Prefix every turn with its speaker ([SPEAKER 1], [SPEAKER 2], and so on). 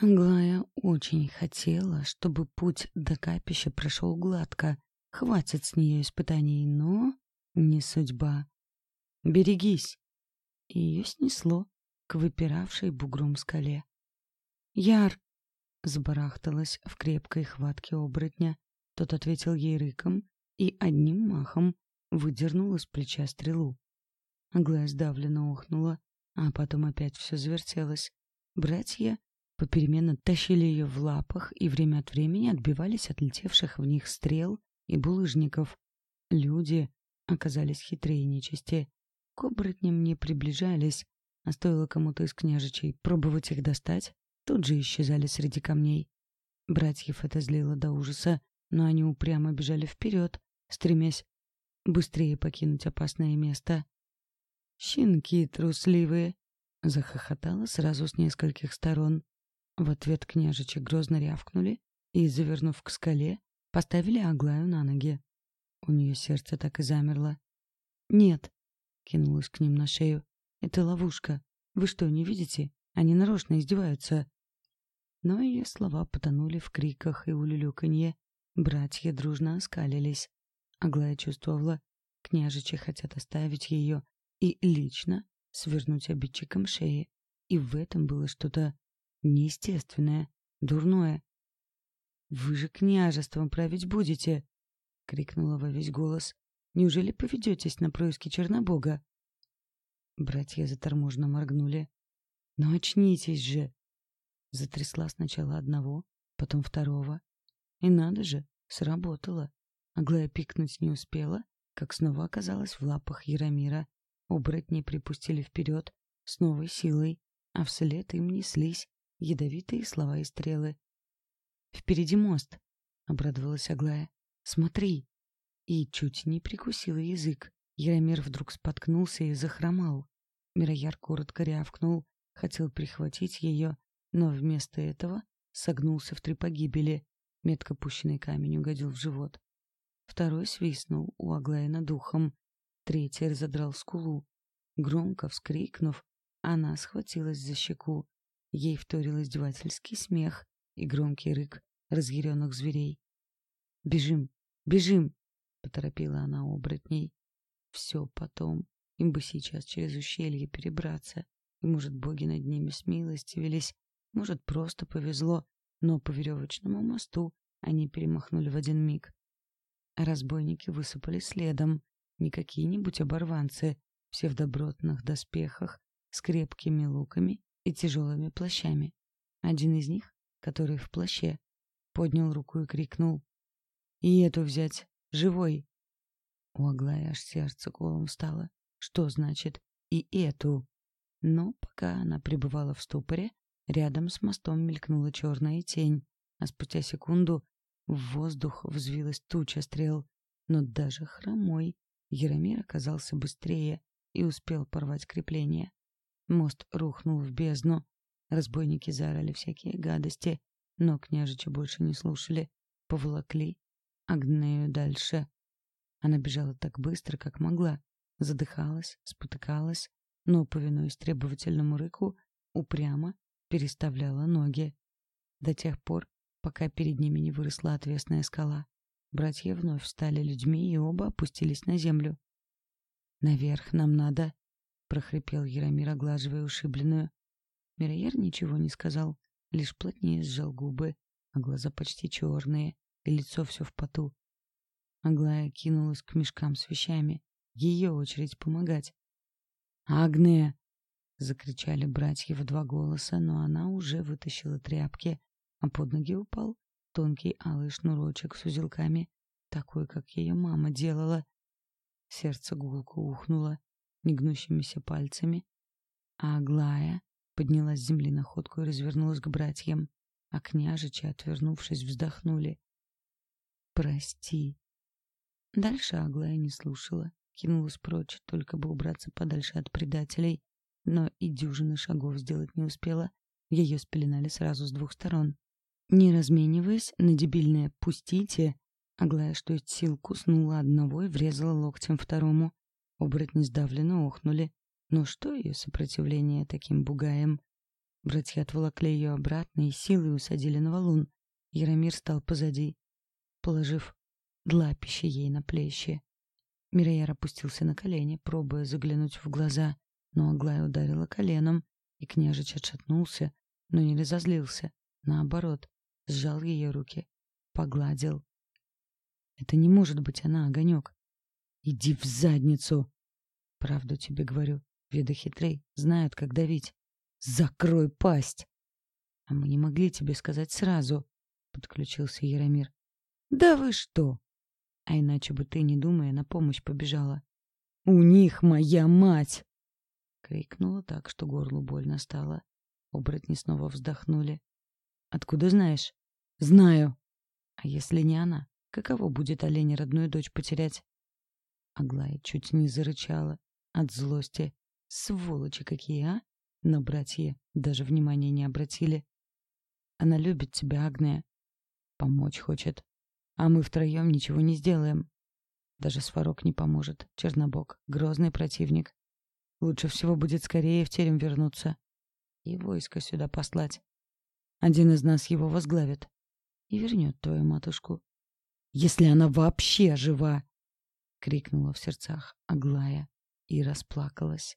[SPEAKER 1] Аглая очень хотела, чтобы путь до капища прошел гладко. Хватит с нее испытаний, но не судьба. «Берегись!» Ее снесло к выпиравшей бугром скале. «Яр!» — забарахталась в крепкой хватке оборотня. Тот ответил ей рыком и одним махом выдернул из плеча стрелу. Аглая сдавленно охнула, а потом опять все завертелось. Братья попеременно тащили ее в лапах и время от времени отбивались от летевших в них стрел и булыжников. Люди оказались хитрее нечисти. К оборотням не приближались, а стоило кому-то из княжичей пробовать их достать, тут же исчезали среди камней. Братьев это злило до ужаса, но они упрямо бежали вперед, стремясь быстрее покинуть опасное место. «Щенки трусливые!» — захохотала сразу с нескольких сторон. В ответ княжичи грозно рявкнули и, завернув к скале, поставили Аглаю на ноги. У нее сердце так и замерло. «Нет», — кинулась к ним на шею, — «это ловушка. Вы что, не видите? Они нарочно издеваются». Но ее слова потонули в криках и улюлюканье. Братья дружно оскалились. Аглая чувствовала, княжичи хотят оставить ее и лично свернуть обидчикам шеи. И в этом было что-то неестественное, дурное. «Вы же княжеством править будете!» — крикнула во весь голос. «Неужели поведетесь на происки Чернобога?» Братья заторможенно моргнули. «Ну очнитесь же!» Затрясла сначала одного, потом второго. И надо же, сработало. Аглая пикнуть не успела, как снова оказалась в лапах Яромира. Оборотни припустили вперед с новой силой, а вслед им неслись ядовитые слова и стрелы. «Впереди мост!» — обрадовалась Аглая. «Смотри!» И чуть не прикусила язык. Яромир вдруг споткнулся и захромал. Мирояр коротко рявкнул, хотел прихватить ее, но вместо этого согнулся в три погибели. Метко пущенный камень угодил в живот. Второй свистнул у Аглая над ухом. Третий разодрал скулу. Громко вскрикнув, она схватилась за щеку. Ей вторил издевательский смех и громкий рык разъяренных зверей. «Бежим! Бежим!» — поторопила она оборотней. «Все потом. Им бы сейчас через ущелье перебраться. И, может, боги над ними смилостивились, может, просто повезло, но по веревочному мосту они перемахнули в один миг. Разбойники высыпали следом. Не какие-нибудь оборванцы, все в добротных доспехах, с крепкими луками и тяжелыми плащами. Один из них, который в плаще, поднял руку и крикнул. «И эту взять! Живой!» У Аглаи аж сердце колом стало. Что значит «и эту»? Но пока она пребывала в ступоре, рядом с мостом мелькнула черная тень, а спустя секунду в воздух взвилась туча стрел. Но даже хромой Яромир оказался быстрее и успел порвать крепление. Мост рухнул в бездну. Разбойники заорали всякие гадости, но княжича больше не слушали. Поволокли Агнею дальше. Она бежала так быстро, как могла. Задыхалась, спотыкалась, но, повинуясь требовательному рыку, упрямо переставляла ноги. До тех пор, пока перед ними не выросла отвесная скала. Братья вновь стали людьми и оба опустились на землю. «Наверх нам надо», — прохрипел Яромир, оглаживая ушибленную. Мирояр ничего не сказал, лишь плотнее сжал губы, а глаза почти черные, и лицо все в поту. Аглая кинулась к мешкам с вещами. Ее очередь помогать. «Агне!» — закричали братья в два голоса, но она уже вытащила тряпки, а под ноги упал тонкий алый шнурочек с узелками, такой, как ее мама делала. Сердце гулко ухнуло негнущимися пальцами, а Аглая поднялась с земли находку и развернулась к братьям, а княжичи, отвернувшись, вздохнули. «Прости». Дальше Аглая не слушала, кинулась прочь, только бы убраться подальше от предателей, но и дюжины шагов сделать не успела, ее спеленали сразу с двух сторон. Не размениваясь на дебильное «пустите», Аглая, что из сил, куснула одного и врезала локтем второму. Оборотни сдавленно охнули. Но что ее сопротивление таким бугаем? Братья отволокли ее обратно и силой усадили на валун. Яромир стал позади, положив длапище ей на плечи. Мираяр опустился на колени, пробуя заглянуть в глаза, но Аглая ударила коленом, и княжич отшатнулся, но не разозлился. Наоборот, сжал ее руки, погладил. Это не может быть она, Огонек. Иди в задницу. Правду тебе говорю. Веды хитрей, знают, как давить. Закрой пасть. А мы не могли тебе сказать сразу, подключился Яромир. Да вы что? А иначе бы ты, не думая, на помощь побежала. У них моя мать! Крикнула так, что горлу больно стало. Оборотни снова вздохнули. Откуда знаешь? Знаю. А если не она? Каково будет олене родную дочь потерять? Аглая чуть не зарычала от злости. Сволочи какие, а? Но братья даже внимания не обратили. Она любит тебя, Агния. Помочь хочет. А мы втроем ничего не сделаем. Даже Сварог не поможет. Чернобог — грозный противник. Лучше всего будет скорее в терем вернуться. И войско сюда послать. Один из нас его возглавит. И вернет твою матушку. Если она вообще жива! — крикнула в сердцах Аглая и расплакалась.